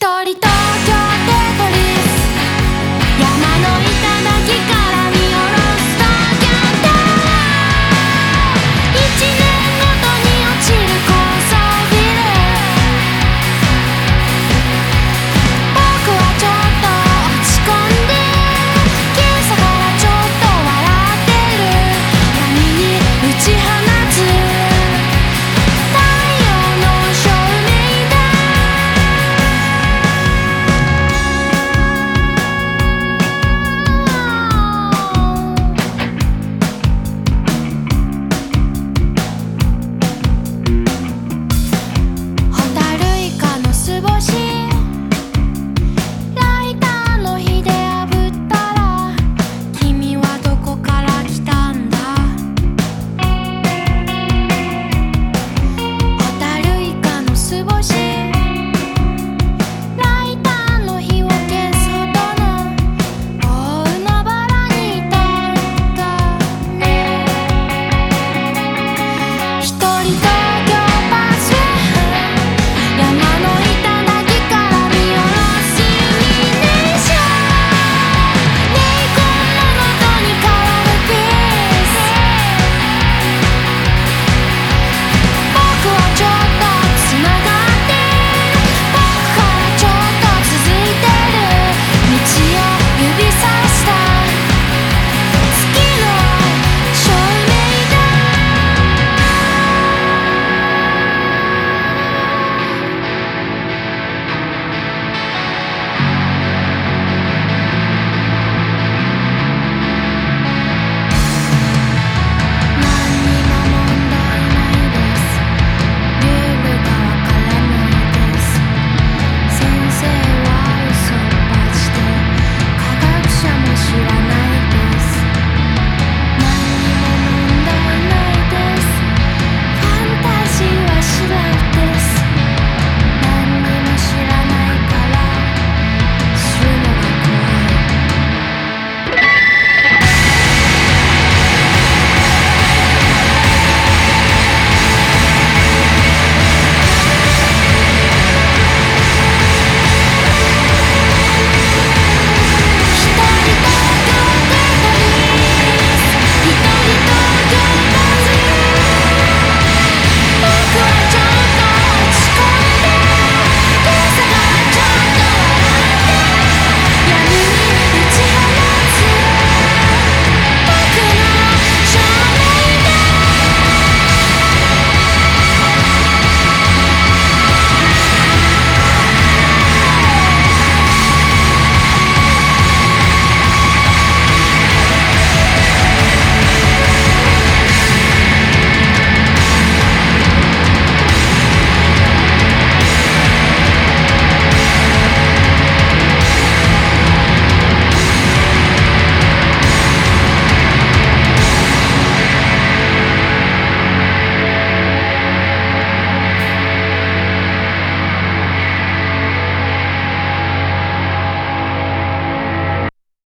一人東京